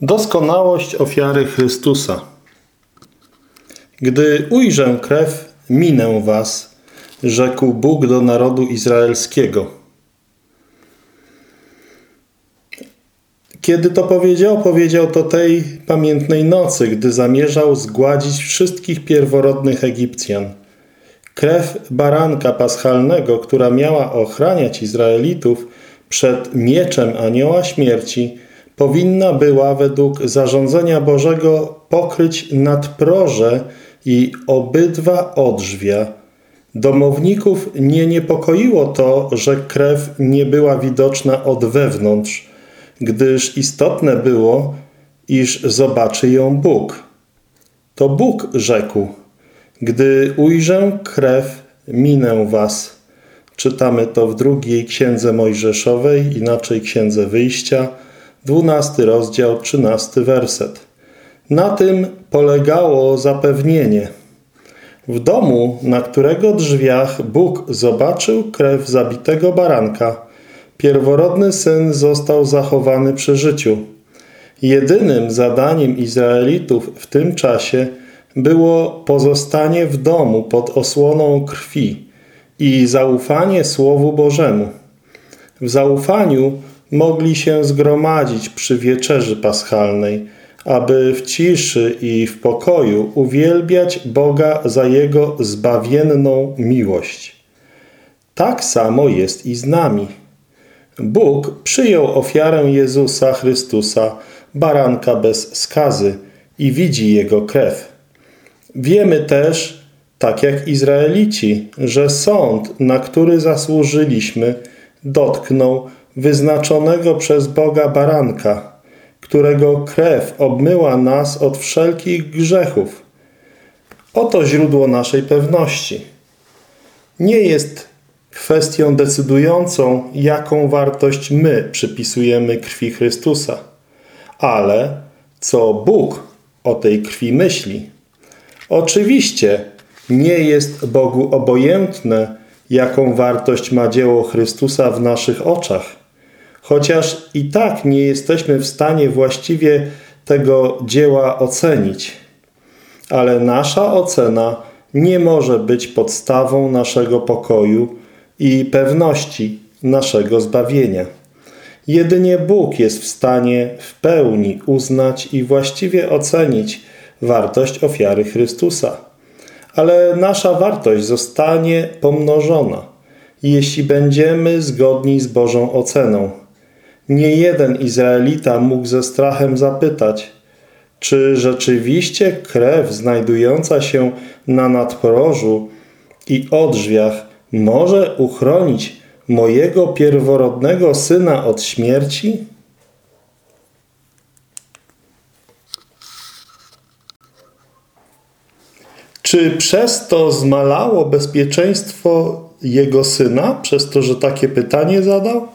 Doskonałość ofiary Chrystusa. Gdy ujrzę krew, minę was, rzekł Bóg do narodu izraelskiego. Kiedy to powiedział, powiedział to tej pamiętnej nocy, gdy zamierzał zgładzić wszystkich pierworodnych Egipcjan. Krew baranka paschalnego, która miała ochraniać Izraelitów przed mieczem anioła śmierci, powinna była według zarządzenia Bożego pokryć nadproże i obydwa odrzwia. Domowników nie niepokoiło to, że krew nie była widoczna od wewnątrz, gdyż istotne było, iż zobaczy ją Bóg. To Bóg rzekł, gdy ujrzę krew, minę was. Czytamy to w drugiej księdze Mojżeszowej, inaczej księdze wyjścia, 12 rozdział, 13 werset. Na tym polegało zapewnienie. W domu, na którego drzwiach Bóg zobaczył krew zabitego baranka, pierworodny syn został zachowany przy życiu. Jedynym zadaniem Izraelitów w tym czasie było pozostanie w domu pod osłoną krwi i zaufanie Słowu Bożemu. W zaufaniu mogli się zgromadzić przy wieczerzy paschalnej, aby w ciszy i w pokoju uwielbiać Boga za Jego zbawienną miłość. Tak samo jest i z nami. Bóg przyjął ofiarę Jezusa Chrystusa, baranka bez skazy i widzi Jego krew. Wiemy też, tak jak Izraelici, że sąd, na który zasłużyliśmy, dotknął wyznaczonego przez Boga baranka, którego krew obmyła nas od wszelkich grzechów. Oto źródło naszej pewności. Nie jest kwestią decydującą, jaką wartość my przypisujemy krwi Chrystusa, ale co Bóg o tej krwi myśli. Oczywiście nie jest Bogu obojętne, jaką wartość ma dzieło Chrystusa w naszych oczach, chociaż i tak nie jesteśmy w stanie właściwie tego dzieła ocenić. Ale nasza ocena nie może być podstawą naszego pokoju i pewności naszego zbawienia. Jedynie Bóg jest w stanie w pełni uznać i właściwie ocenić wartość ofiary Chrystusa. Ale nasza wartość zostanie pomnożona, jeśli będziemy zgodni z Bożą oceną. Nie jeden Izraelita mógł ze strachem zapytać, czy rzeczywiście krew znajdująca się na nadporożu i odrzwiach może uchronić mojego pierworodnego syna od śmierci? Czy przez to zmalało bezpieczeństwo jego syna, przez to, że takie pytanie zadał?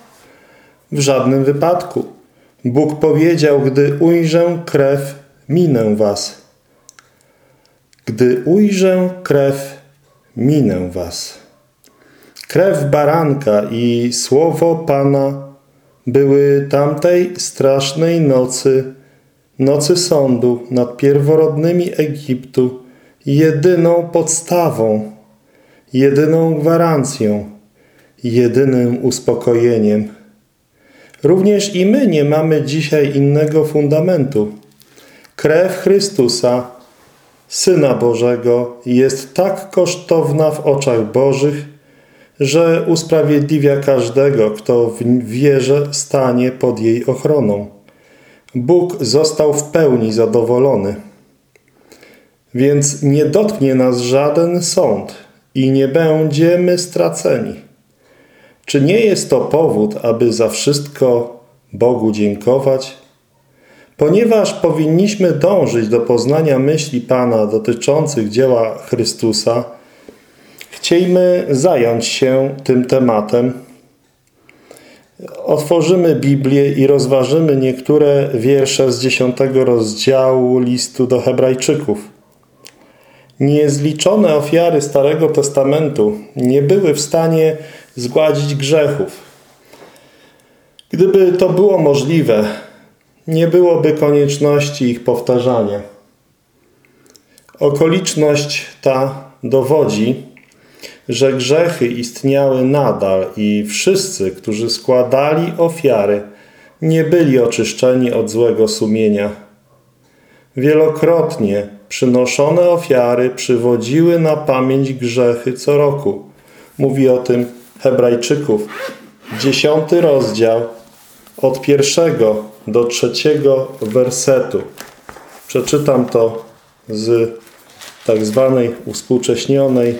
W żadnym wypadku. Bóg powiedział, gdy ujrzę krew, minę was. Gdy ujrzę krew, minę was. Krew baranka i słowo Pana były tamtej strasznej nocy, nocy sądu nad pierworodnymi Egiptu, jedyną podstawą, jedyną gwarancją, jedynym uspokojeniem. Również i my nie mamy dzisiaj innego fundamentu. Krew Chrystusa, Syna Bożego, jest tak kosztowna w oczach Bożych, że usprawiedliwia każdego, kto w wierze stanie pod jej ochroną. Bóg został w pełni zadowolony. Więc nie dotknie nas żaden sąd i nie będziemy straceni. Czy nie jest to powód, aby za wszystko Bogu dziękować? Ponieważ powinniśmy dążyć do poznania myśli Pana dotyczących dzieła Chrystusa, chciejmy zająć się tym tematem. Otworzymy Biblię i rozważymy niektóre wiersze z dziesiątego rozdziału listu do hebrajczyków. Niezliczone ofiary Starego Testamentu nie były w stanie zgładzić grzechów. Gdyby to było możliwe, nie byłoby konieczności ich powtarzania. Okoliczność ta dowodzi, że grzechy istniały nadal i wszyscy, którzy składali ofiary, nie byli oczyszczeni od złego sumienia. Wielokrotnie przynoszone ofiary przywodziły na pamięć grzechy co roku. Mówi o tym Hebrajczyków, dziesiąty rozdział, od pierwszego do trzeciego wersetu. Przeczytam to z tak zwanej uspółcześnionej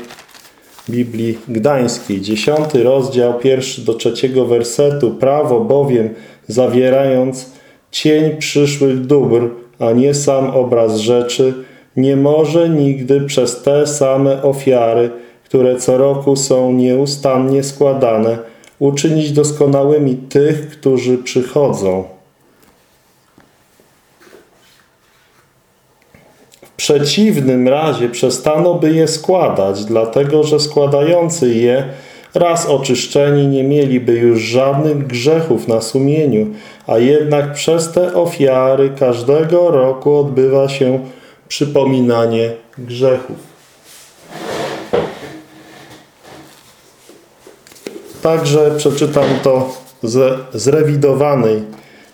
Biblii Gdańskiej. Dziesiąty rozdział, pierwszy do trzeciego wersetu. Prawo bowiem zawierając cień przyszłych dóbr, a nie sam obraz rzeczy, nie może nigdy przez te same ofiary, które co roku są nieustannie składane, uczynić doskonałymi tych, którzy przychodzą. W przeciwnym razie przestano by je składać, dlatego że składający je raz oczyszczeni nie mieliby już żadnych grzechów na sumieniu, a jednak przez te ofiary każdego roku odbywa się przypominanie grzechów. Także przeczytam to z zrewidowanej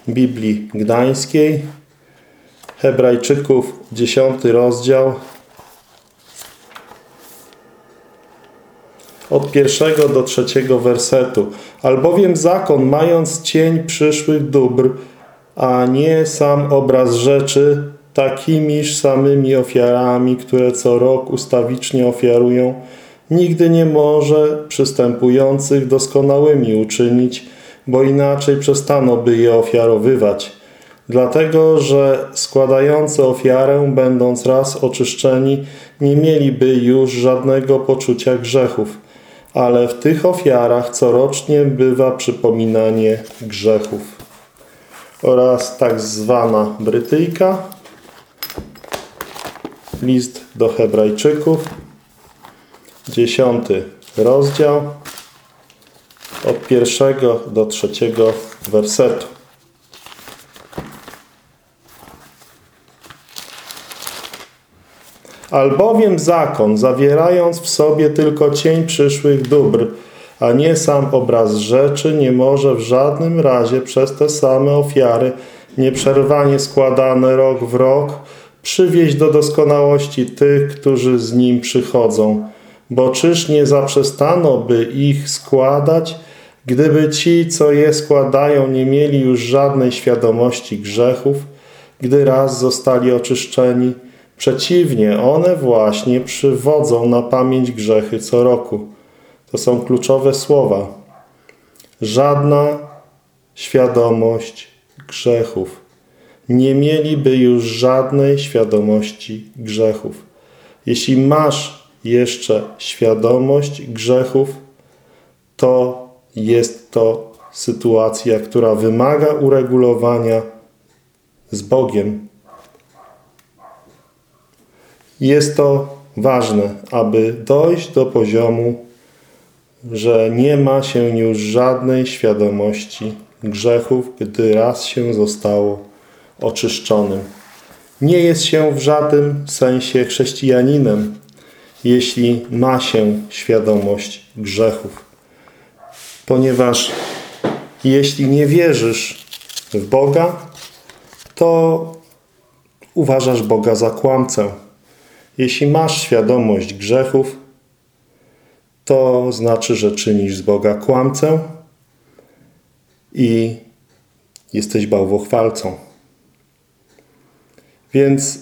Biblii Gdańskiej, Hebrajczyków, 10 rozdział, od pierwszego do trzeciego wersetu. Albowiem zakon, mając cień przyszłych dóbr, a nie sam obraz rzeczy, takimiż samymi ofiarami, które co rok ustawicznie ofiarują, nigdy nie może przystępujących doskonałymi uczynić, bo inaczej przestano by je ofiarowywać. Dlatego, że składający ofiarę, będąc raz oczyszczeni, nie mieliby już żadnego poczucia grzechów, ale w tych ofiarach corocznie bywa przypominanie grzechów. Oraz tak zwana Brytyjka, list do Hebrajczyków, dziesiąty rozdział, od pierwszego do trzeciego wersetu. Albowiem zakon, zawierając w sobie tylko cień przyszłych dóbr, a nie sam obraz rzeczy, nie może w żadnym razie przez te same ofiary, nieprzerwanie składane rok w rok, przywieźć do doskonałości tych, którzy z nim przychodzą. Bo czyż nie zaprzestano by ich składać, gdyby ci, co je składają, nie mieli już żadnej świadomości grzechów, gdy raz zostali oczyszczeni? Przeciwnie, one właśnie przywodzą na pamięć grzechy co roku. To są kluczowe słowa. Żadna świadomość grzechów. Nie mieliby już żadnej świadomości grzechów. Jeśli masz jeszcze świadomość grzechów, to jest to sytuacja, która wymaga uregulowania z Bogiem. Jest to ważne, aby dojść do poziomu, że nie ma się już żadnej świadomości grzechów, gdy raz się zostało oczyszczonym. Nie jest się w żadnym sensie chrześcijaninem, jeśli ma się świadomość grzechów. Ponieważ jeśli nie wierzysz w Boga, to uważasz Boga za kłamcę. Jeśli masz świadomość grzechów, to znaczy, że czynisz z Boga kłamcę i jesteś bałwochwalcą. Więc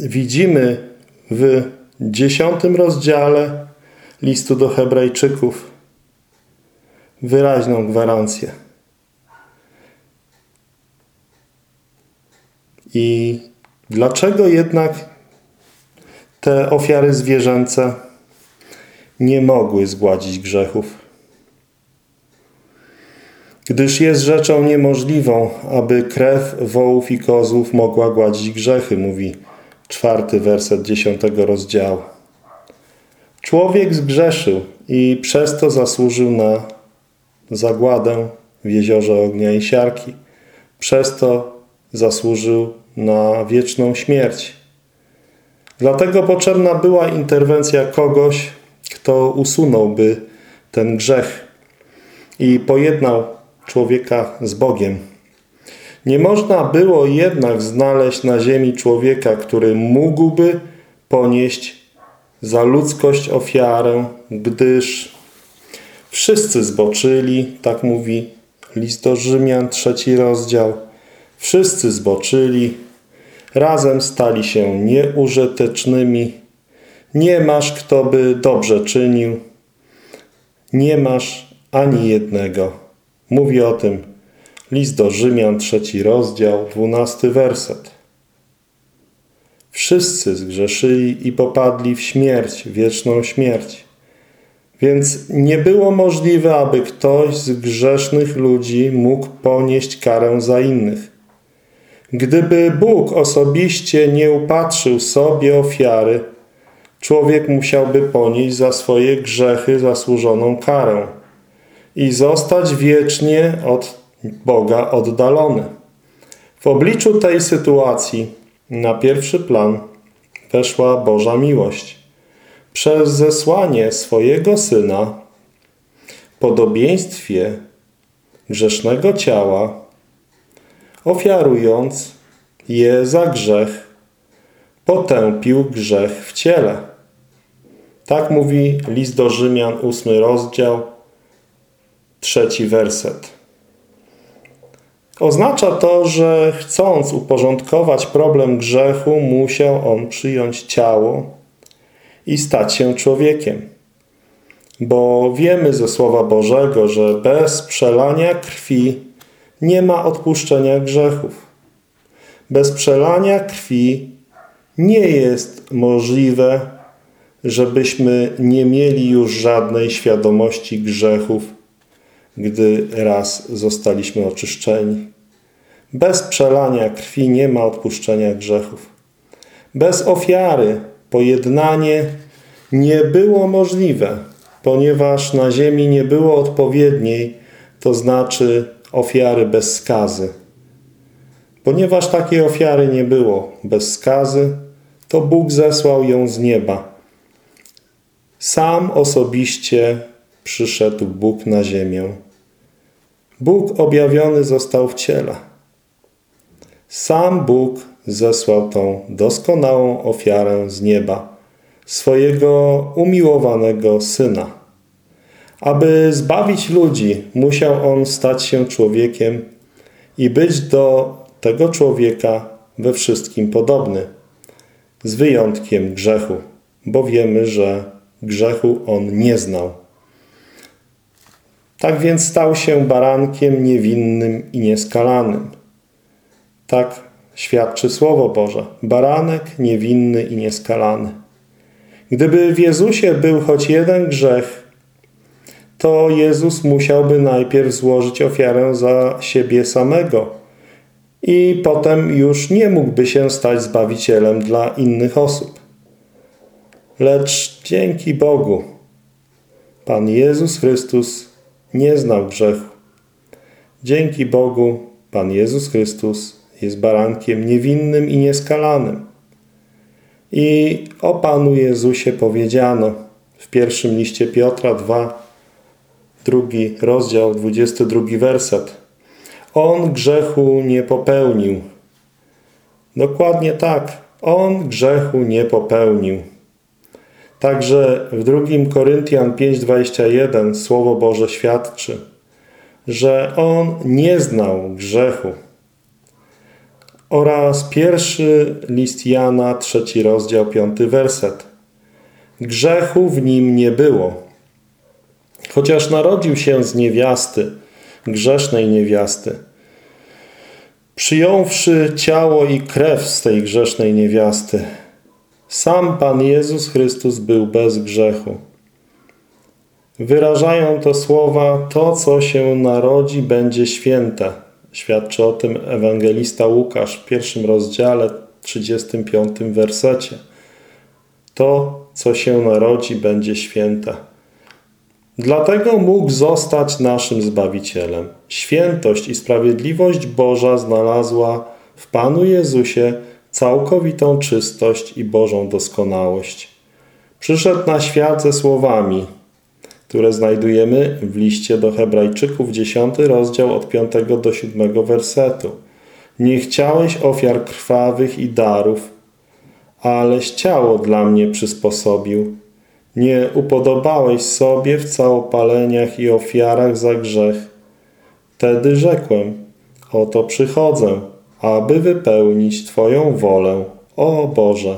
widzimy w dziesiątym rozdziale listu do Hebrajczyków wyraźną gwarancję. I Dlaczego jednak te ofiary zwierzęce nie mogły zgładzić grzechów? Gdyż jest rzeczą niemożliwą, aby krew wołów i kozłów mogła gładzić grzechy, mówi czwarty werset dziesiątego rozdziału. Człowiek zgrzeszył i przez to zasłużył na zagładę w jeziorze ognia i siarki. Przez to zasłużył na wieczną śmierć. Dlatego potrzebna była interwencja kogoś, kto usunąłby ten grzech i pojednał człowieka z Bogiem. Nie można było jednak znaleźć na ziemi człowieka, który mógłby ponieść za ludzkość ofiarę, gdyż wszyscy zboczyli, tak mówi list do Rzymian, trzeci rozdział. Wszyscy zboczyli, razem stali się nieużytecznymi. Nie masz, kto by dobrze czynił. Nie masz ani jednego. Mówi o tym list do Rzymian, trzeci rozdział, dwunasty werset. Wszyscy zgrzeszyli i popadli w śmierć, wieczną śmierć. Więc nie było możliwe, aby ktoś z grzesznych ludzi mógł ponieść karę za innych. Gdyby Bóg osobiście nie upatrzył sobie ofiary, człowiek musiałby ponieść za swoje grzechy zasłużoną karę i zostać wiecznie od Boga oddalony. W obliczu tej sytuacji na pierwszy plan weszła Boża miłość. Przez zesłanie swojego Syna podobieństwie grzesznego ciała, ofiarując je za grzech, potępił grzech w ciele. Tak mówi list do Rzymian, ósmy rozdział, trzeci werset. Oznacza to, że chcąc uporządkować problem grzechu, musiał on przyjąć ciało i stać się człowiekiem. Bo wiemy ze Słowa Bożego, że bez przelania krwi nie ma odpuszczenia grzechów. Bez przelania krwi nie jest możliwe, żebyśmy nie mieli już żadnej świadomości grzechów gdy raz zostaliśmy oczyszczeni. Bez przelania krwi nie ma odpuszczenia grzechów. Bez ofiary pojednanie nie było możliwe, ponieważ na ziemi nie było odpowiedniej, to znaczy ofiary bez skazy. Ponieważ takiej ofiary nie było bez skazy, to Bóg zesłał ją z nieba. Sam osobiście przyszedł Bóg na ziemię. Bóg objawiony został w ciele. Sam Bóg zesłał tą doskonałą ofiarę z nieba, swojego umiłowanego Syna. Aby zbawić ludzi, musiał On stać się człowiekiem i być do tego człowieka we wszystkim podobny, z wyjątkiem grzechu, bo wiemy, że grzechu On nie znał. Tak więc stał się barankiem niewinnym i nieskalanym. Tak świadczy Słowo Boże. Baranek niewinny i nieskalany. Gdyby w Jezusie był choć jeden grzech, to Jezus musiałby najpierw złożyć ofiarę za siebie samego i potem już nie mógłby się stać Zbawicielem dla innych osób. Lecz dzięki Bogu Pan Jezus Chrystus nie znał grzechu. Dzięki Bogu Pan Jezus Chrystus jest barankiem niewinnym i nieskalanym. I o Panu Jezusie powiedziano w pierwszym liście Piotra 2, drugi rozdział, 22 werset. On grzechu nie popełnił. Dokładnie tak. On grzechu nie popełnił. Także w 2 Koryntian 5:21 Słowo Boże świadczy, że on nie znał grzechu. Oraz pierwszy list Jana, trzeci rozdział, piąty werset. Grzechu w nim nie było. Chociaż narodził się z niewiasty, grzesznej niewiasty, przyjąwszy ciało i krew z tej grzesznej niewiasty, sam Pan Jezus Chrystus był bez grzechu. Wyrażają to słowa, to co się narodzi będzie święte. Świadczy o tym ewangelista Łukasz w pierwszym rozdziale, 35 wersecie. To, co się narodzi, będzie święte. Dlatego mógł zostać naszym Zbawicielem. Świętość i sprawiedliwość Boża znalazła w Panu Jezusie całkowitą czystość i Bożą doskonałość. Przyszedł na świat ze słowami, które znajdujemy w liście do Hebrajczyków, 10 rozdział od 5 do 7 wersetu. Nie chciałeś ofiar krwawych i darów, aleś ciało dla mnie przysposobił. Nie upodobałeś sobie w całopaleniach i ofiarach za grzech. Wtedy rzekłem, oto przychodzę, aby wypełnić Twoją wolę, o Boże.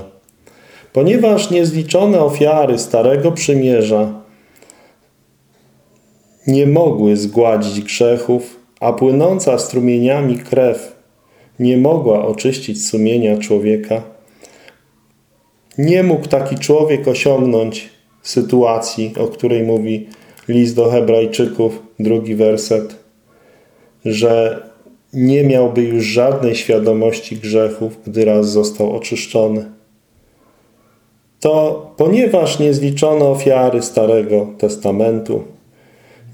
Ponieważ niezliczone ofiary Starego Przymierza nie mogły zgładzić grzechów, a płynąca strumieniami krew nie mogła oczyścić sumienia człowieka, nie mógł taki człowiek osiągnąć sytuacji, o której mówi list do Hebrajczyków, drugi werset, że nie miałby już żadnej świadomości grzechów, gdy raz został oczyszczony. To ponieważ niezliczone ofiary Starego Testamentu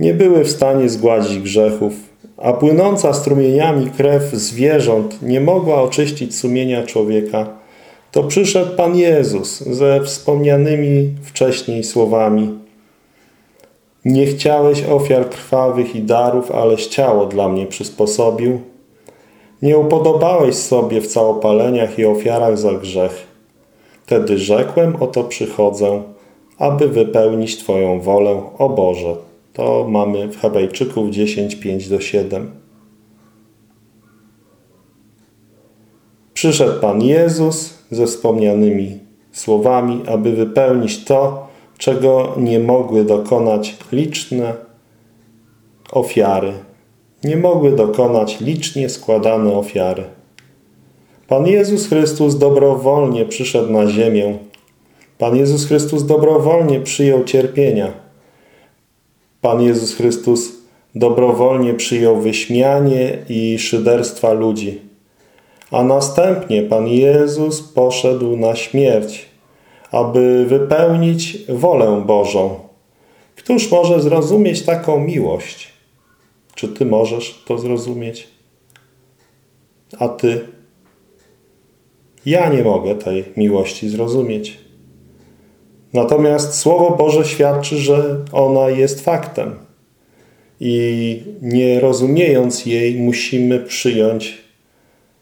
nie były w stanie zgładzić grzechów, a płynąca strumieniami krew zwierząt nie mogła oczyścić sumienia człowieka, to przyszedł Pan Jezus ze wspomnianymi wcześniej słowami Nie chciałeś ofiar krwawych i darów, aleś ciało dla mnie przysposobił. Nie upodobałeś sobie w całopaleniach i ofiarach za grzech. Wtedy rzekłem, oto przychodzę, aby wypełnić Twoją wolę, o Boże. To mamy w Hebrajczyków 10, 5 do 7. Przyszedł Pan Jezus ze wspomnianymi słowami, aby wypełnić to, czego nie mogły dokonać liczne ofiary. Nie mogły dokonać licznie składane ofiary. Pan Jezus Chrystus dobrowolnie przyszedł na ziemię. Pan Jezus Chrystus dobrowolnie przyjął cierpienia. Pan Jezus Chrystus dobrowolnie przyjął wyśmianie i szyderstwa ludzi. A następnie Pan Jezus poszedł na śmierć, aby wypełnić wolę Bożą. Któż może zrozumieć taką miłość? Czy Ty możesz to zrozumieć? A Ty? Ja nie mogę tej miłości zrozumieć. Natomiast Słowo Boże świadczy, że ona jest faktem. I nie rozumiejąc jej, musimy przyjąć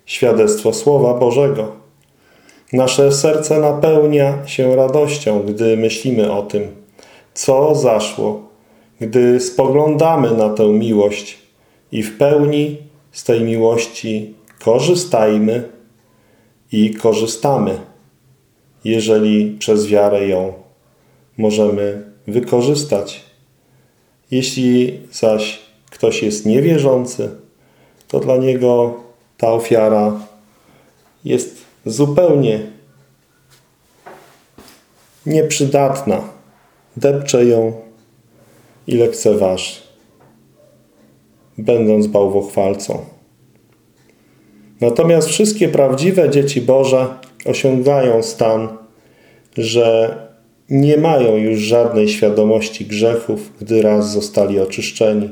świadectwo Słowa Bożego. Nasze serce napełnia się radością, gdy myślimy o tym, co zaszło, gdy spoglądamy na tę miłość i w pełni z tej miłości korzystajmy i korzystamy, jeżeli przez wiarę ją możemy wykorzystać. Jeśli zaś ktoś jest niewierzący, to dla niego ta ofiara jest zupełnie nieprzydatna. Depcze ją i lekceważy, będąc bałwochwalcą. Natomiast wszystkie prawdziwe dzieci Boże osiągają stan, że nie mają już żadnej świadomości grzechów, gdy raz zostali oczyszczeni,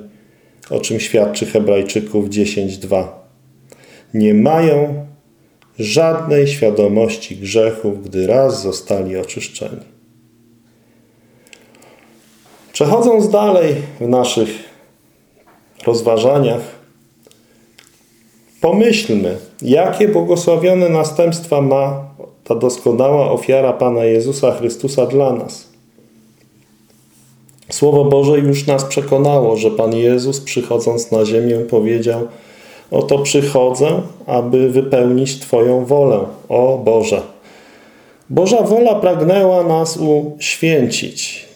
o czym świadczy Hebrajczyków 10:2. Nie mają żadnej świadomości grzechów, gdy raz zostali oczyszczeni. Przechodząc dalej w naszych rozważaniach, Pomyślmy, jakie błogosławione następstwa ma ta doskonała ofiara Pana Jezusa Chrystusa dla nas. Słowo Boże już nas przekonało, że Pan Jezus przychodząc na ziemię powiedział Oto przychodzę, aby wypełnić Twoją wolę, o Boże. Boża wola pragnęła nas uświęcić.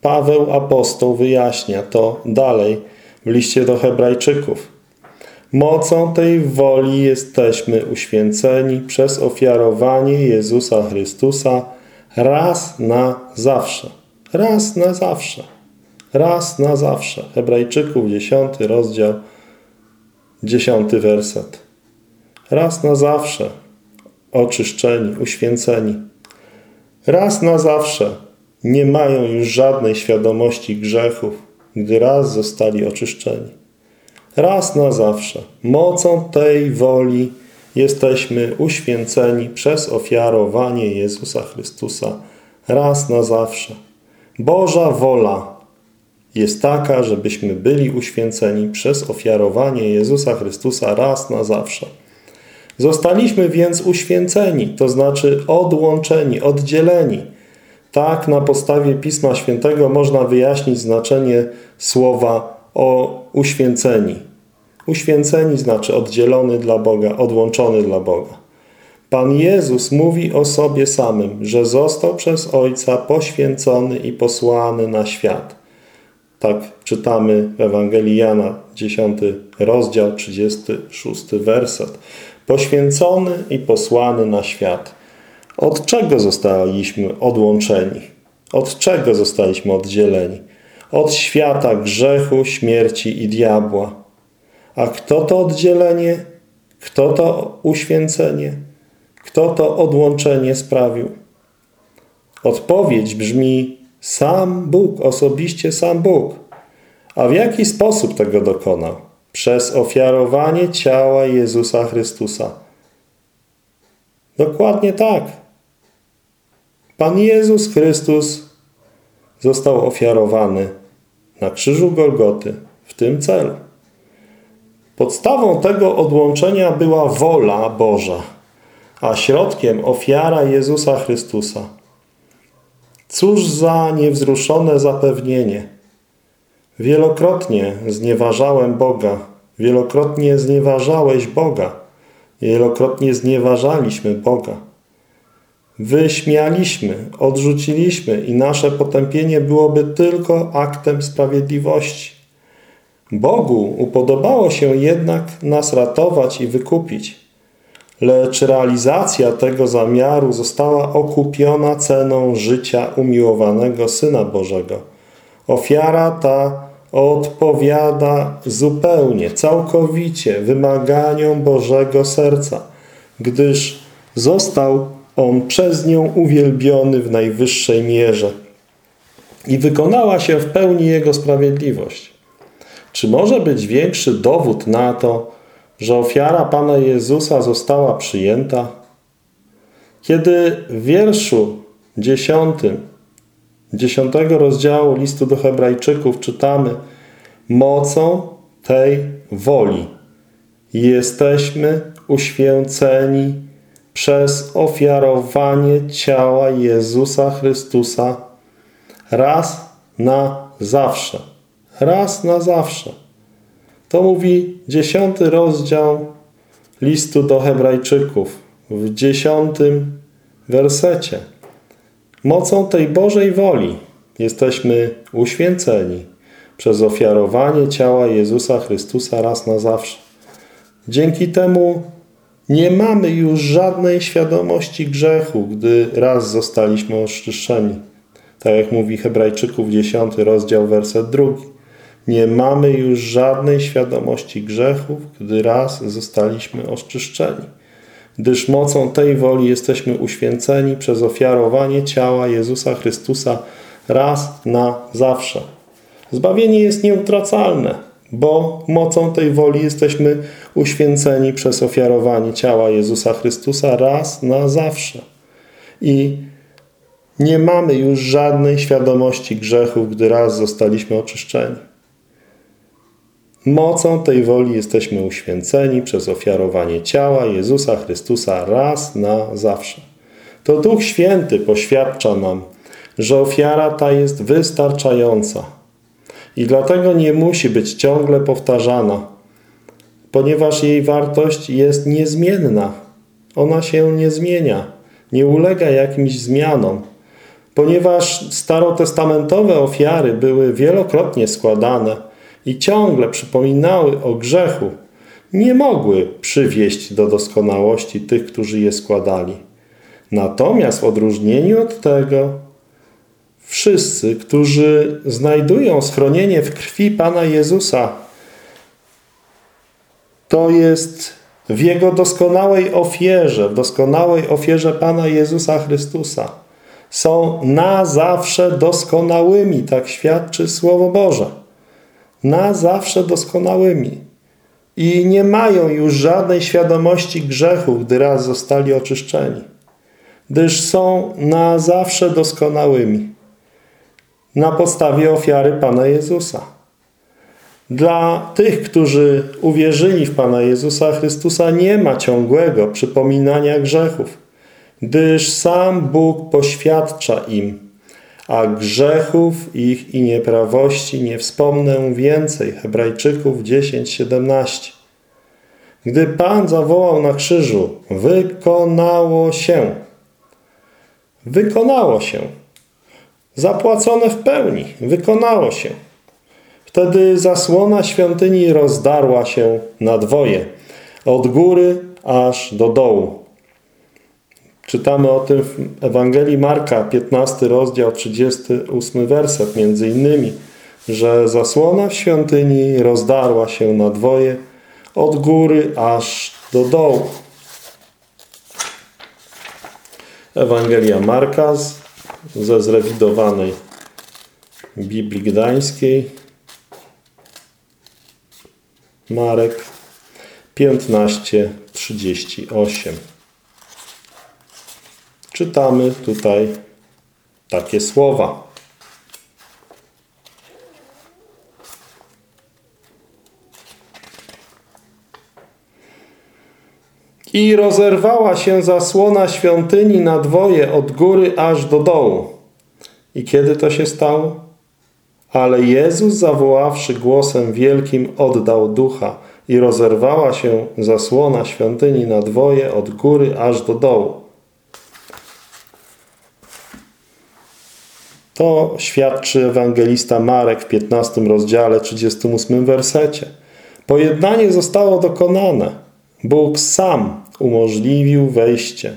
Paweł apostoł wyjaśnia to dalej w liście do hebrajczyków. Mocą tej woli jesteśmy uświęceni przez ofiarowanie Jezusa Chrystusa raz na zawsze. Raz na zawsze. Raz na zawsze. Hebrajczyków 10 rozdział, 10 werset. Raz na zawsze. Oczyszczeni, uświęceni. Raz na zawsze nie mają już żadnej świadomości grzechów, gdy raz zostali oczyszczeni. Raz na zawsze, mocą tej woli jesteśmy uświęceni przez ofiarowanie Jezusa Chrystusa raz na zawsze. Boża wola jest taka, żebyśmy byli uświęceni przez ofiarowanie Jezusa Chrystusa raz na zawsze. Zostaliśmy więc uświęceni, to znaczy odłączeni, oddzieleni. Tak na podstawie Pisma Świętego można wyjaśnić znaczenie słowa o uświęceni. Uświęceni znaczy oddzielony dla Boga, odłączony dla Boga. Pan Jezus mówi o sobie samym, że został przez Ojca poświęcony i posłany na świat. Tak czytamy w Ewangelii Jana, 10 rozdział, 36 werset. Poświęcony i posłany na świat. Od czego zostaliśmy odłączeni? Od czego zostaliśmy oddzieleni? Od świata grzechu, śmierci i diabła. A kto to oddzielenie? Kto to uświęcenie? Kto to odłączenie sprawił? Odpowiedź brzmi sam Bóg, osobiście sam Bóg. A w jaki sposób tego dokonał? Przez ofiarowanie ciała Jezusa Chrystusa. Dokładnie tak. Pan Jezus Chrystus został ofiarowany na krzyżu Golgoty w tym celu. Podstawą tego odłączenia była wola Boża, a środkiem ofiara Jezusa Chrystusa. Cóż za niewzruszone zapewnienie. Wielokrotnie znieważałem Boga, wielokrotnie znieważałeś Boga, wielokrotnie znieważaliśmy Boga. Wyśmialiśmy, odrzuciliśmy i nasze potępienie byłoby tylko aktem sprawiedliwości. Bogu upodobało się jednak nas ratować i wykupić, lecz realizacja tego zamiaru została okupiona ceną życia umiłowanego Syna Bożego. Ofiara ta odpowiada zupełnie, całkowicie wymaganiom Bożego serca, gdyż został on przez nią uwielbiony w najwyższej mierze i wykonała się w pełni Jego sprawiedliwość. Czy może być większy dowód na to, że ofiara Pana Jezusa została przyjęta? Kiedy w wierszu dziesiątym, dziesiątego rozdziału listu do hebrajczyków czytamy mocą tej woli jesteśmy uświęceni przez ofiarowanie ciała Jezusa Chrystusa raz na zawsze. Raz na zawsze. To mówi dziesiąty rozdział listu do Hebrajczyków w dziesiątym wersecie. Mocą tej Bożej woli jesteśmy uświęceni przez ofiarowanie ciała Jezusa Chrystusa raz na zawsze. Dzięki temu nie mamy już żadnej świadomości grzechu, gdy raz zostaliśmy oczyszczeni. Tak jak mówi Hebrajczyków 10 rozdział, werset drugi. Nie mamy już żadnej świadomości grzechów, gdy raz zostaliśmy oczyszczeni. Gdyż mocą tej woli jesteśmy uświęceni przez ofiarowanie ciała Jezusa Chrystusa raz na zawsze. Zbawienie jest nieutracalne, bo mocą tej woli jesteśmy uświęceni przez ofiarowanie ciała Jezusa Chrystusa raz na zawsze. I nie mamy już żadnej świadomości grzechów, gdy raz zostaliśmy oczyszczeni. Mocą tej woli jesteśmy uświęceni przez ofiarowanie ciała Jezusa Chrystusa raz na zawsze. To Duch Święty poświadcza nam, że ofiara ta jest wystarczająca i dlatego nie musi być ciągle powtarzana, ponieważ jej wartość jest niezmienna. Ona się nie zmienia, nie ulega jakimś zmianom, ponieważ starotestamentowe ofiary były wielokrotnie składane i ciągle przypominały o grzechu, nie mogły przywieść do doskonałości tych, którzy je składali. Natomiast w odróżnieniu od tego wszyscy, którzy znajdują schronienie w krwi Pana Jezusa, to jest w Jego doskonałej ofierze, w doskonałej ofierze Pana Jezusa Chrystusa. są na zawsze doskonałymi, tak świadczy Słowo Boże. Na zawsze doskonałymi. I nie mają już żadnej świadomości grzechu, gdy raz zostali oczyszczeni, gdyż są na zawsze doskonałymi na podstawie ofiary Pana Jezusa. Dla tych, którzy uwierzyli w Pana Jezusa Chrystusa, nie ma ciągłego przypominania grzechów, gdyż sam Bóg poświadcza im, a grzechów ich i nieprawości nie wspomnę więcej. Hebrajczyków 10:17. Gdy Pan zawołał na krzyżu, wykonało się. Wykonało się. Zapłacone w pełni. Wykonało się. Wtedy zasłona świątyni rozdarła się na dwoje, od góry aż do dołu. Czytamy o tym w Ewangelii Marka, 15 rozdział, 38 werset, między innymi, że zasłona w świątyni rozdarła się na dwoje, od góry aż do dołu. Ewangelia Marka ze zrewidowanej Biblii Gdańskiej, Marek 15:38. Czytamy tutaj takie słowa. I rozerwała się zasłona świątyni na dwoje od góry aż do dołu. I kiedy to się stało? Ale Jezus zawoławszy głosem wielkim oddał ducha i rozerwała się zasłona świątyni na dwoje od góry aż do dołu. To świadczy ewangelista Marek w 15 rozdziale 38 wersecie. Pojednanie zostało dokonane. Bóg sam umożliwił wejście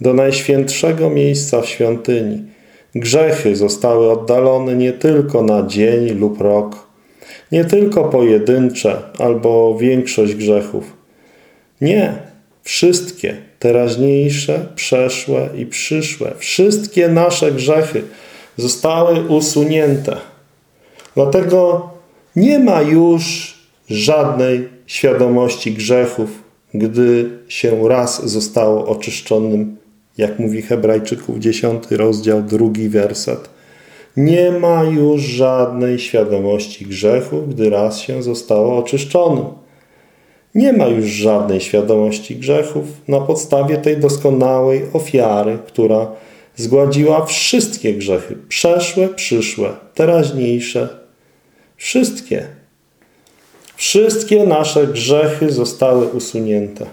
do najświętszego miejsca w świątyni – Grzechy zostały oddalone nie tylko na dzień lub rok, nie tylko pojedyncze albo większość grzechów. Nie, wszystkie teraźniejsze, przeszłe i przyszłe, wszystkie nasze grzechy zostały usunięte. Dlatego nie ma już żadnej świadomości grzechów, gdy się raz zostało oczyszczonym jak mówi Hebrajczyków 10 rozdział, drugi werset. Nie ma już żadnej świadomości grzechu, gdy raz się zostało oczyszczonym. Nie ma już żadnej świadomości grzechów na podstawie tej doskonałej ofiary, która zgładziła wszystkie grzechy, przeszłe, przyszłe, teraźniejsze, wszystkie. Wszystkie nasze grzechy zostały usunięte.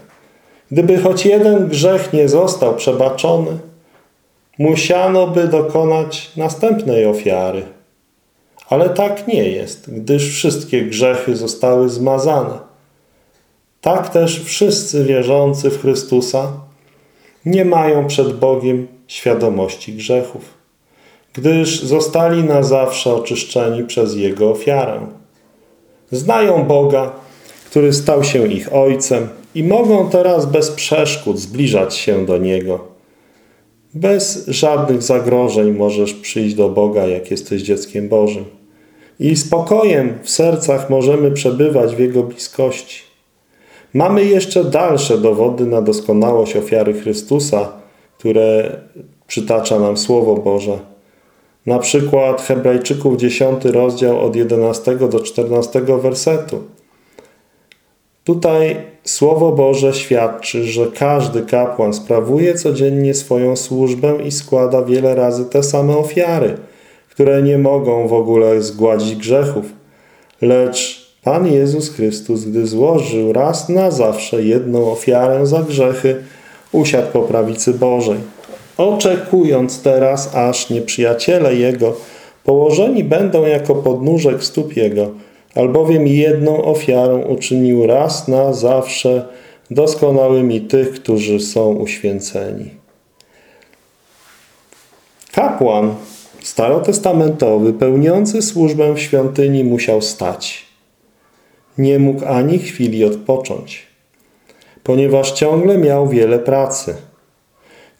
Gdyby choć jeden grzech nie został przebaczony, musiano by dokonać następnej ofiary. Ale tak nie jest, gdyż wszystkie grzechy zostały zmazane. Tak też wszyscy wierzący w Chrystusa nie mają przed Bogiem świadomości grzechów, gdyż zostali na zawsze oczyszczeni przez Jego ofiarę. Znają Boga, który stał się ich Ojcem, i mogą teraz bez przeszkód zbliżać się do Niego. Bez żadnych zagrożeń możesz przyjść do Boga, jak jesteś dzieckiem Bożym. I spokojem w sercach możemy przebywać w Jego bliskości. Mamy jeszcze dalsze dowody na doskonałość ofiary Chrystusa, które przytacza nam Słowo Boże. Na przykład Hebrajczyków 10 rozdział od 11 do 14 wersetu. Tutaj Słowo Boże świadczy, że każdy kapłan sprawuje codziennie swoją służbę i składa wiele razy te same ofiary, które nie mogą w ogóle zgładzić grzechów. Lecz Pan Jezus Chrystus, gdy złożył raz na zawsze jedną ofiarę za grzechy, usiadł po prawicy Bożej, oczekując teraz, aż nieprzyjaciele Jego położeni będą jako podnóżek stóp Jego – albowiem jedną ofiarą uczynił raz na zawsze doskonałymi tych, którzy są uświęceni. Kapłan starotestamentowy, pełniący służbę w świątyni, musiał stać. Nie mógł ani chwili odpocząć, ponieważ ciągle miał wiele pracy.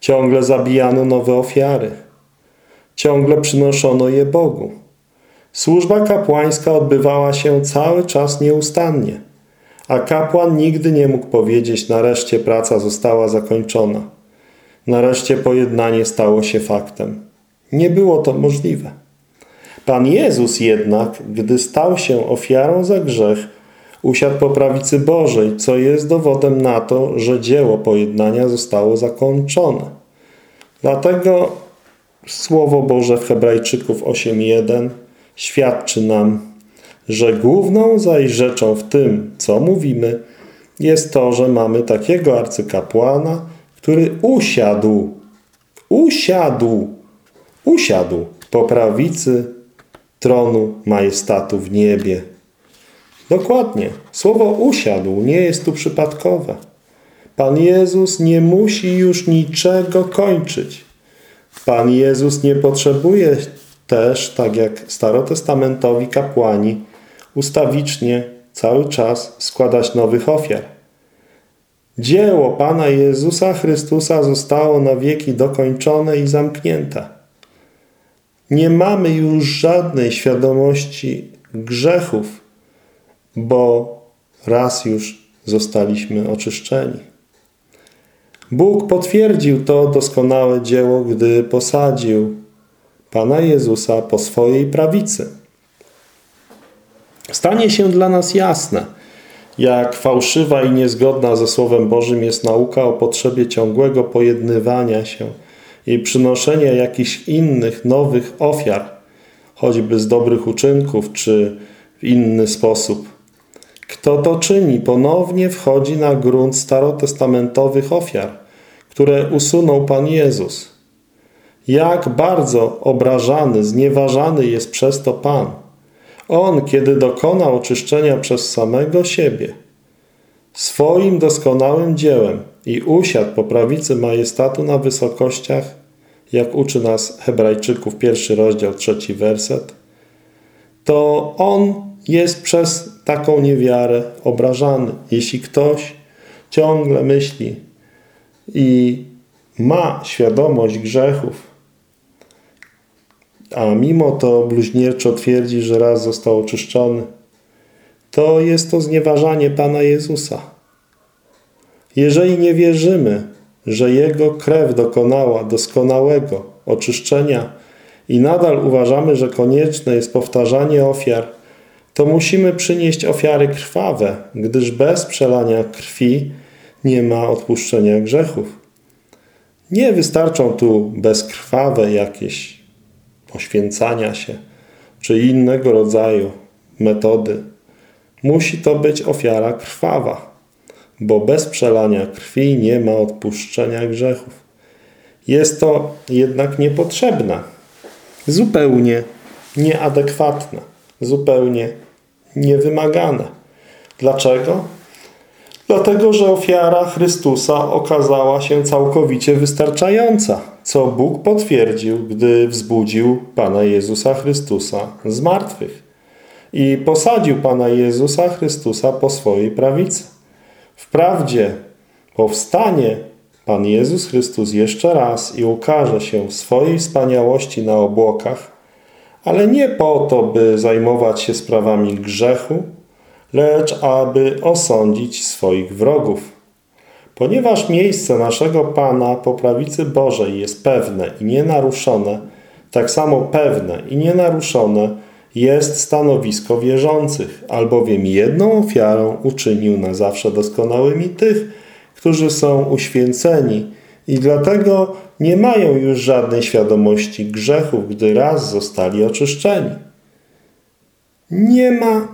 Ciągle zabijano nowe ofiary. ciągle przynoszono je Bogu. Służba kapłańska odbywała się cały czas nieustannie, a kapłan nigdy nie mógł powiedzieć nareszcie praca została zakończona. Nareszcie pojednanie stało się faktem. Nie było to możliwe. Pan Jezus jednak, gdy stał się ofiarą za grzech, usiadł po prawicy Bożej, co jest dowodem na to, że dzieło pojednania zostało zakończone. Dlatego Słowo Boże w Hebrajczyków 8.1 świadczy nam, że główną zaś rzeczą w tym, co mówimy, jest to, że mamy takiego arcykapłana, który usiadł, usiadł, usiadł po prawicy tronu majestatu w niebie. Dokładnie. Słowo usiadł nie jest tu przypadkowe. Pan Jezus nie musi już niczego kończyć. Pan Jezus nie potrzebuje też, tak jak starotestamentowi kapłani, ustawicznie cały czas składać nowych ofiar. Dzieło Pana Jezusa Chrystusa zostało na wieki dokończone i zamknięte. Nie mamy już żadnej świadomości grzechów, bo raz już zostaliśmy oczyszczeni. Bóg potwierdził to doskonałe dzieło, gdy posadził Pana Jezusa po swojej prawicy. Stanie się dla nas jasne, jak fałszywa i niezgodna ze Słowem Bożym jest nauka o potrzebie ciągłego pojednywania się i przynoszenia jakichś innych, nowych ofiar, choćby z dobrych uczynków, czy w inny sposób. Kto to czyni, ponownie wchodzi na grunt starotestamentowych ofiar, które usunął Pan Jezus. Jak bardzo obrażany, znieważany jest przez to Pan. On, kiedy dokonał oczyszczenia przez samego siebie, swoim doskonałym dziełem i usiadł po prawicy majestatu na wysokościach, jak uczy nas Hebrajczyków, pierwszy rozdział, trzeci werset, to On jest przez taką niewiarę obrażany. Jeśli ktoś ciągle myśli i ma świadomość grzechów, a mimo to bluźnierczo twierdzi, że raz został oczyszczony, to jest to znieważanie Pana Jezusa. Jeżeli nie wierzymy, że Jego krew dokonała doskonałego oczyszczenia i nadal uważamy, że konieczne jest powtarzanie ofiar, to musimy przynieść ofiary krwawe, gdyż bez przelania krwi nie ma odpuszczenia grzechów. Nie wystarczą tu bezkrwawe jakieś poświęcania się, czy innego rodzaju metody. Musi to być ofiara krwawa, bo bez przelania krwi nie ma odpuszczenia grzechów. Jest to jednak niepotrzebne, zupełnie nieadekwatne, zupełnie niewymagane. Dlaczego? Dlatego, że ofiara Chrystusa okazała się całkowicie wystarczająca, co Bóg potwierdził, gdy wzbudził Pana Jezusa Chrystusa z martwych i posadził Pana Jezusa Chrystusa po swojej prawicy. Wprawdzie powstanie Pan Jezus Chrystus jeszcze raz i ukaże się w swojej wspaniałości na obłokach, ale nie po to, by zajmować się sprawami grzechu, lecz aby osądzić swoich wrogów. Ponieważ miejsce naszego Pana po prawicy Bożej jest pewne i nienaruszone, tak samo pewne i nienaruszone jest stanowisko wierzących, albowiem jedną ofiarą uczynił na zawsze doskonałymi tych, którzy są uświęceni i dlatego nie mają już żadnej świadomości grzechów, gdy raz zostali oczyszczeni. Nie ma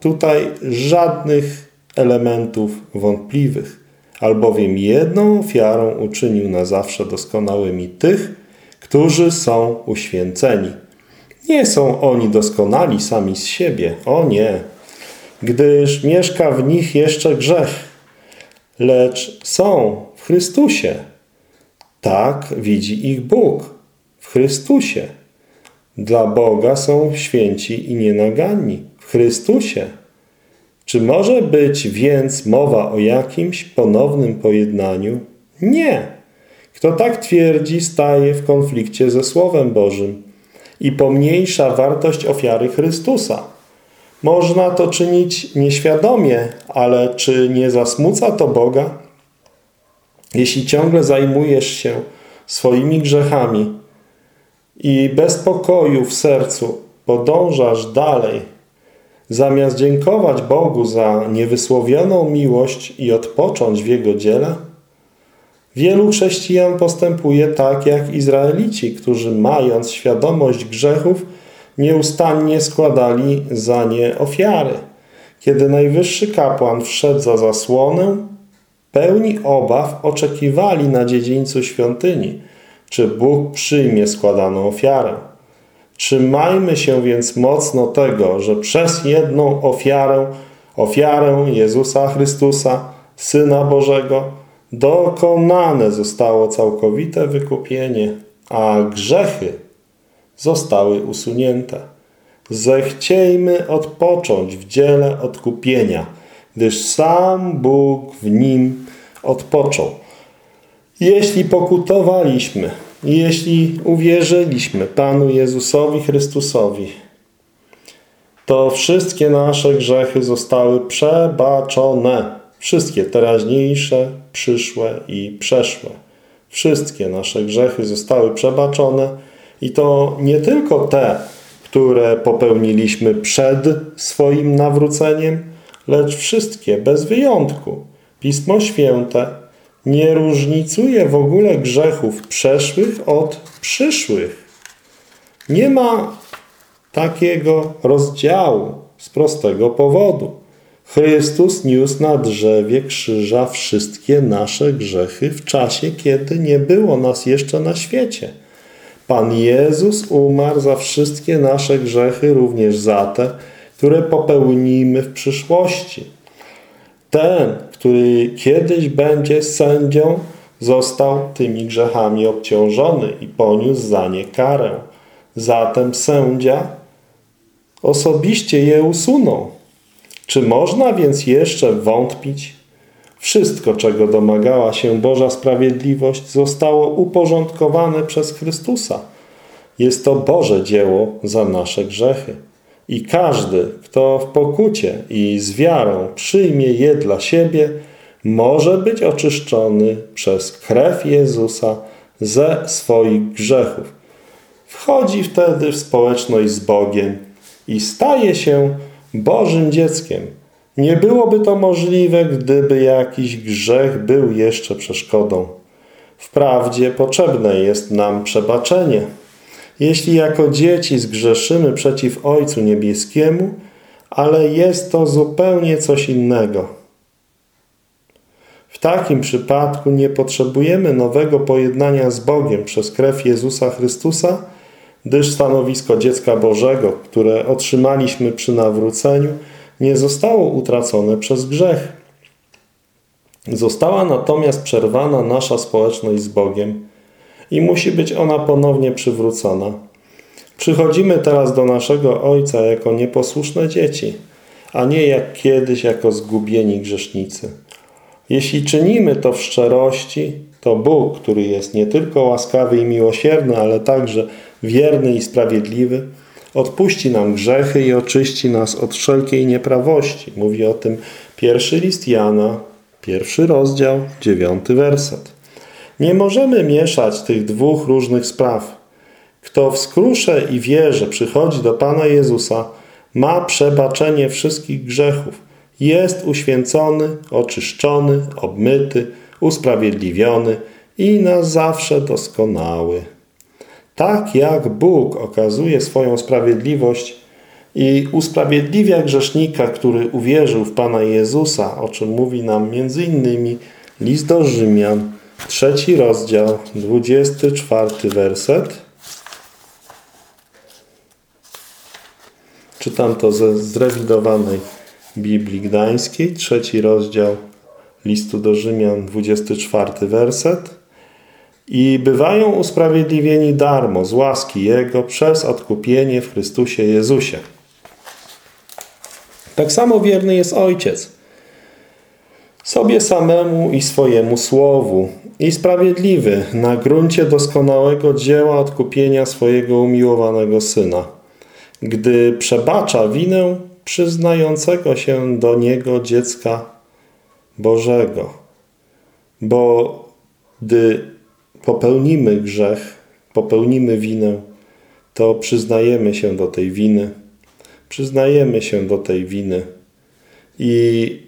tutaj żadnych elementów wątpliwych, albowiem jedną ofiarą uczynił na zawsze doskonałymi tych, którzy są uświęceni. Nie są oni doskonali sami z siebie, o nie, gdyż mieszka w nich jeszcze grzech, lecz są w Chrystusie. Tak widzi ich Bóg w Chrystusie. Dla Boga są święci i nienaganni w Chrystusie. Czy może być więc mowa o jakimś ponownym pojednaniu? Nie. Kto tak twierdzi, staje w konflikcie ze Słowem Bożym i pomniejsza wartość ofiary Chrystusa. Można to czynić nieświadomie, ale czy nie zasmuca to Boga? Jeśli ciągle zajmujesz się swoimi grzechami i bez pokoju w sercu podążasz dalej, zamiast dziękować Bogu za niewysłowioną miłość i odpocząć w Jego dziele, wielu chrześcijan postępuje tak jak Izraelici, którzy mając świadomość grzechów, nieustannie składali za nie ofiary. Kiedy najwyższy kapłan wszedł za zasłonę, pełni obaw oczekiwali na dziedzińcu świątyni, czy Bóg przyjmie składaną ofiarę. Trzymajmy się więc mocno tego, że przez jedną ofiarę, ofiarę Jezusa Chrystusa, Syna Bożego, dokonane zostało całkowite wykupienie, a grzechy zostały usunięte. Zechciejmy odpocząć w dziele odkupienia, gdyż sam Bóg w nim odpoczął. Jeśli pokutowaliśmy, jeśli uwierzyliśmy Panu Jezusowi Chrystusowi, to wszystkie nasze grzechy zostały przebaczone. Wszystkie teraźniejsze, przyszłe i przeszłe. Wszystkie nasze grzechy zostały przebaczone i to nie tylko te, które popełniliśmy przed swoim nawróceniem, lecz wszystkie, bez wyjątku. Pismo Święte nie różnicuje w ogóle grzechów przeszłych od przyszłych. Nie ma takiego rozdziału z prostego powodu. Chrystus niósł na drzewie krzyża wszystkie nasze grzechy w czasie, kiedy nie było nas jeszcze na świecie. Pan Jezus umarł za wszystkie nasze grzechy, również za te, które popełnimy w przyszłości. Ten, który kiedyś będzie sędzią, został tymi grzechami obciążony i poniósł za nie karę. Zatem sędzia osobiście je usunął. Czy można więc jeszcze wątpić? Wszystko, czego domagała się Boża sprawiedliwość, zostało uporządkowane przez Chrystusa. Jest to Boże dzieło za nasze grzechy. I każdy, kto w pokucie i z wiarą przyjmie je dla siebie, może być oczyszczony przez krew Jezusa ze swoich grzechów. Wchodzi wtedy w społeczność z Bogiem i staje się Bożym dzieckiem. Nie byłoby to możliwe, gdyby jakiś grzech był jeszcze przeszkodą. Wprawdzie potrzebne jest nam przebaczenie. Jeśli jako dzieci zgrzeszymy przeciw Ojcu Niebieskiemu, ale jest to zupełnie coś innego. W takim przypadku nie potrzebujemy nowego pojednania z Bogiem przez krew Jezusa Chrystusa, gdyż stanowisko dziecka Bożego, które otrzymaliśmy przy nawróceniu, nie zostało utracone przez grzech. Została natomiast przerwana nasza społeczność z Bogiem i musi być ona ponownie przywrócona. Przychodzimy teraz do naszego Ojca jako nieposłuszne dzieci, a nie jak kiedyś jako zgubieni grzesznicy. Jeśli czynimy to w szczerości, to Bóg, który jest nie tylko łaskawy i miłosierny, ale także wierny i sprawiedliwy, odpuści nam grzechy i oczyści nas od wszelkiej nieprawości. Mówi o tym pierwszy list Jana, pierwszy rozdział, dziewiąty werset. Nie możemy mieszać tych dwóch różnych spraw. Kto w skrusze i wierze przychodzi do Pana Jezusa, ma przebaczenie wszystkich grzechów. Jest uświęcony, oczyszczony, obmyty, usprawiedliwiony i na zawsze doskonały. Tak jak Bóg okazuje swoją sprawiedliwość i usprawiedliwia grzesznika, który uwierzył w Pana Jezusa, o czym mówi nam m.in. list do Rzymian, trzeci rozdział, 24 werset. Czytam to ze zrewidowanej Biblii Gdańskiej, trzeci rozdział listu do Rzymian, 24 werset i bywają usprawiedliwieni darmo z łaski Jego przez odkupienie w Chrystusie Jezusie. Tak samo wierny jest Ojciec. Sobie samemu i swojemu słowu i sprawiedliwy na gruncie doskonałego dzieła odkupienia swojego umiłowanego Syna, gdy przebacza winę przyznającego się do Niego dziecka Bożego. Bo gdy popełnimy grzech, popełnimy winę, to przyznajemy się do tej winy. Przyznajemy się do tej winy i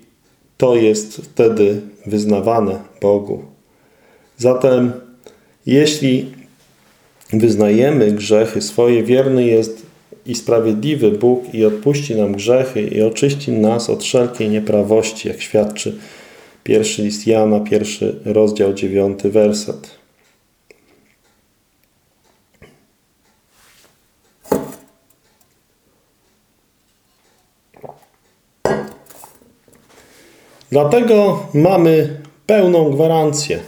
to jest wtedy wyznawane Bogu. Zatem, jeśli wyznajemy grzechy swoje, wierny jest i sprawiedliwy Bóg i odpuści nam grzechy i oczyści nas od wszelkiej nieprawości, jak świadczy pierwszy list Jana, pierwszy rozdział, dziewiąty werset. Dlatego mamy pełną gwarancję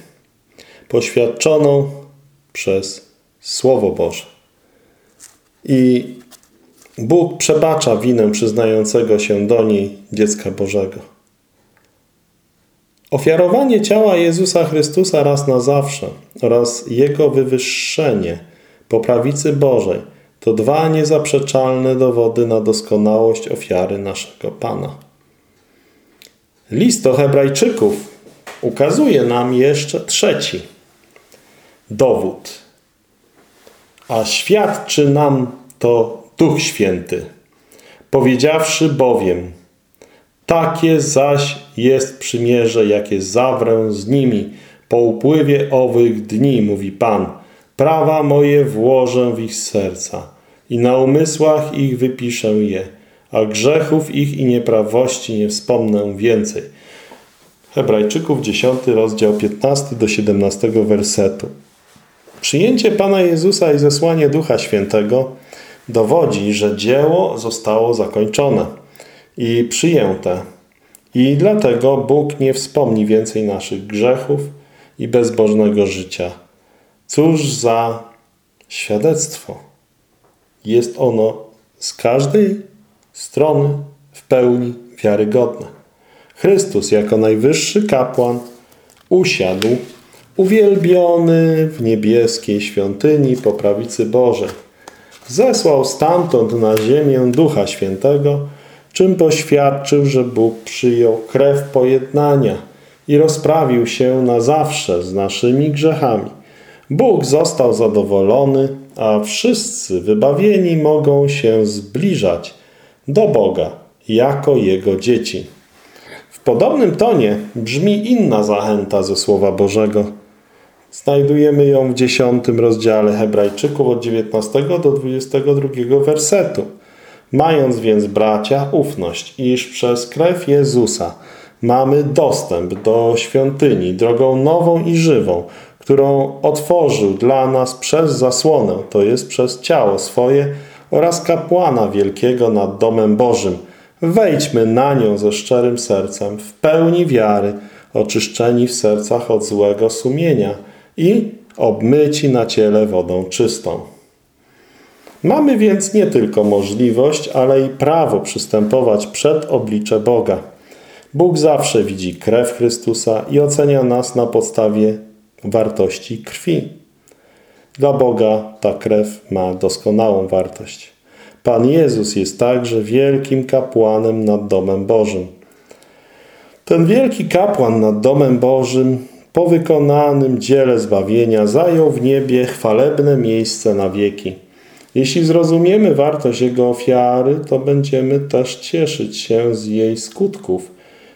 poświadczoną przez Słowo Boże. I Bóg przebacza winę przyznającego się do niej dziecka Bożego. Ofiarowanie ciała Jezusa Chrystusa raz na zawsze oraz Jego wywyższenie po prawicy Bożej to dwa niezaprzeczalne dowody na doskonałość ofiary naszego Pana. List do Hebrajczyków ukazuje nam jeszcze trzeci dowód, a świadczy nam to Duch Święty, powiedziawszy bowiem, takie zaś jest przymierze, jakie zawrę z nimi po upływie owych dni, mówi Pan. Prawa moje włożę w ich serca i na umysłach ich wypiszę je a grzechów ich i nieprawości nie wspomnę więcej. Hebrajczyków 10 rozdział 15 do 17 wersetu. Przyjęcie Pana Jezusa i zesłanie Ducha Świętego dowodzi, że dzieło zostało zakończone i przyjęte. I dlatego Bóg nie wspomni więcej naszych grzechów i bezbożnego życia. Cóż za świadectwo. Jest ono z każdej strony w pełni wiarygodne. Chrystus jako najwyższy kapłan usiadł uwielbiony w niebieskiej świątyni po prawicy Bożej. Zesłał stamtąd na ziemię Ducha Świętego, czym poświadczył, że Bóg przyjął krew pojednania i rozprawił się na zawsze z naszymi grzechami. Bóg został zadowolony, a wszyscy wybawieni mogą się zbliżać do Boga jako Jego dzieci. W podobnym tonie brzmi inna zachęta ze Słowa Bożego. Znajdujemy ją w dziesiątym rozdziale Hebrajczyków od 19 do 22 wersetu. Mając więc, bracia, ufność, iż przez krew Jezusa mamy dostęp do świątyni drogą nową i żywą, którą otworzył dla nas przez zasłonę, to jest przez ciało swoje, oraz kapłana wielkiego nad domem Bożym. Wejdźmy na nią ze szczerym sercem, w pełni wiary, oczyszczeni w sercach od złego sumienia i obmyci na ciele wodą czystą. Mamy więc nie tylko możliwość, ale i prawo przystępować przed oblicze Boga. Bóg zawsze widzi krew Chrystusa i ocenia nas na podstawie wartości krwi. Dla Boga ta krew ma doskonałą wartość. Pan Jezus jest także wielkim kapłanem nad domem Bożym. Ten wielki kapłan nad domem Bożym po wykonanym dziele zbawienia zajął w niebie chwalebne miejsce na wieki. Jeśli zrozumiemy wartość Jego ofiary, to będziemy też cieszyć się z jej skutków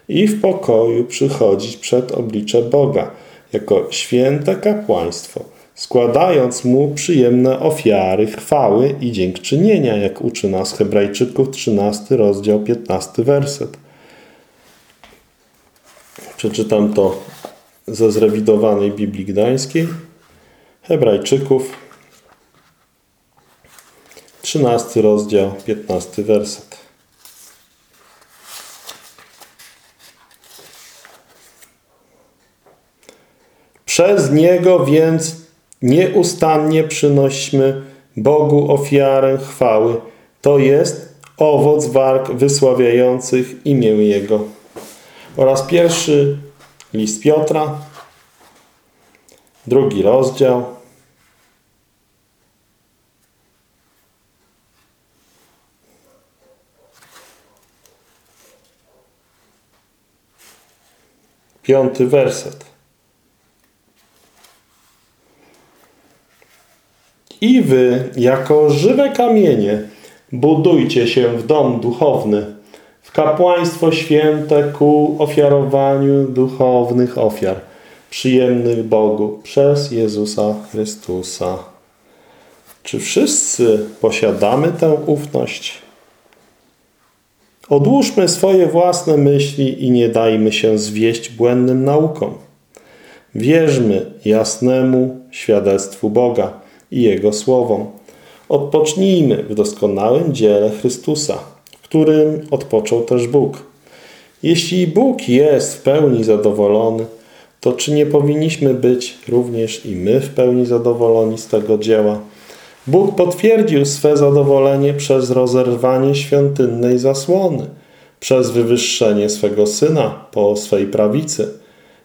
i w pokoju przychodzić przed oblicze Boga jako święte kapłaństwo – składając Mu przyjemne ofiary, chwały i dziękczynienia, jak uczy nas Hebrajczyków 13, rozdział 15, werset. Przeczytam to ze zrewidowanej Biblii Gdańskiej. Hebrajczyków 13 rozdział, 15 werset. Przez Niego więc Nieustannie przynośmy Bogu ofiarę chwały, to jest owoc warg wysławiających imię Jego. oraz pierwszy list Piotra, drugi rozdział. Piąty werset. I wy, jako żywe kamienie, budujcie się w dom duchowny, w kapłaństwo święte ku ofiarowaniu duchownych ofiar, przyjemnych Bogu przez Jezusa Chrystusa. Czy wszyscy posiadamy tę ufność? Odłóżmy swoje własne myśli i nie dajmy się zwieść błędnym naukom. Wierzmy jasnemu świadectwu Boga i Jego słowom. Odpocznijmy w doskonałym dziele Chrystusa, którym odpoczął też Bóg. Jeśli Bóg jest w pełni zadowolony, to czy nie powinniśmy być również i my w pełni zadowoleni z tego dzieła? Bóg potwierdził swe zadowolenie przez rozerwanie świątynnej zasłony, przez wywyższenie swego Syna po swej prawicy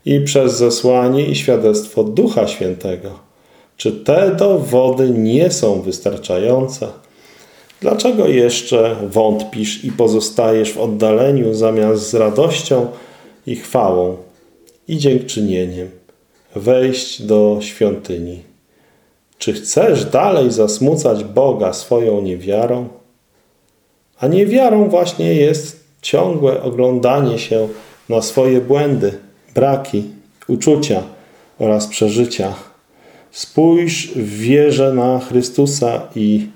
i przez zesłanie i świadectwo Ducha Świętego. Czy te dowody nie są wystarczające? Dlaczego jeszcze wątpisz i pozostajesz w oddaleniu zamiast z radością i chwałą i dziękczynieniem wejść do świątyni? Czy chcesz dalej zasmucać Boga swoją niewiarą? A niewiarą właśnie jest ciągłe oglądanie się na swoje błędy, braki, uczucia oraz przeżycia. Spójrz w wierze na Chrystusa i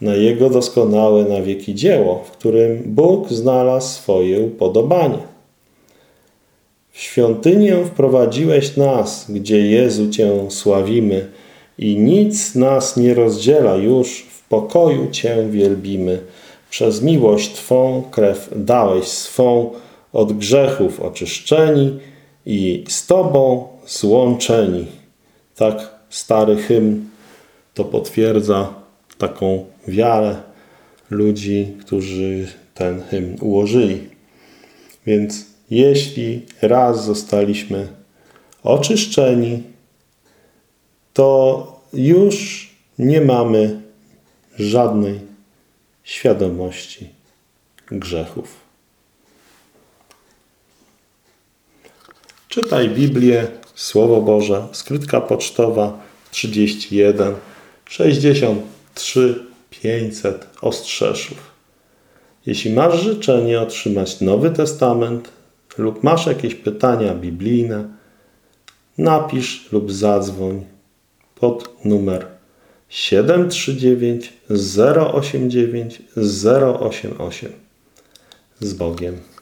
na Jego doskonałe na wieki dzieło, w którym Bóg znalazł swoje upodobanie. W świątynię wprowadziłeś nas, gdzie Jezu Cię sławimy, i nic nas nie rozdziela już, w pokoju Cię wielbimy. Przez miłość Twą krew dałeś swą, od grzechów oczyszczeni i z Tobą złączeni. Tak stary hymn to potwierdza taką wiarę ludzi, którzy ten hymn ułożyli. Więc jeśli raz zostaliśmy oczyszczeni, to już nie mamy żadnej świadomości grzechów. Czytaj Biblię, Słowo Boże, skrytka pocztowa 31 63 500 Ostrzeszów. Jeśli masz życzenie otrzymać Nowy Testament lub masz jakieś pytania biblijne, napisz lub zadzwoń pod numer 739 089 088. Z Bogiem.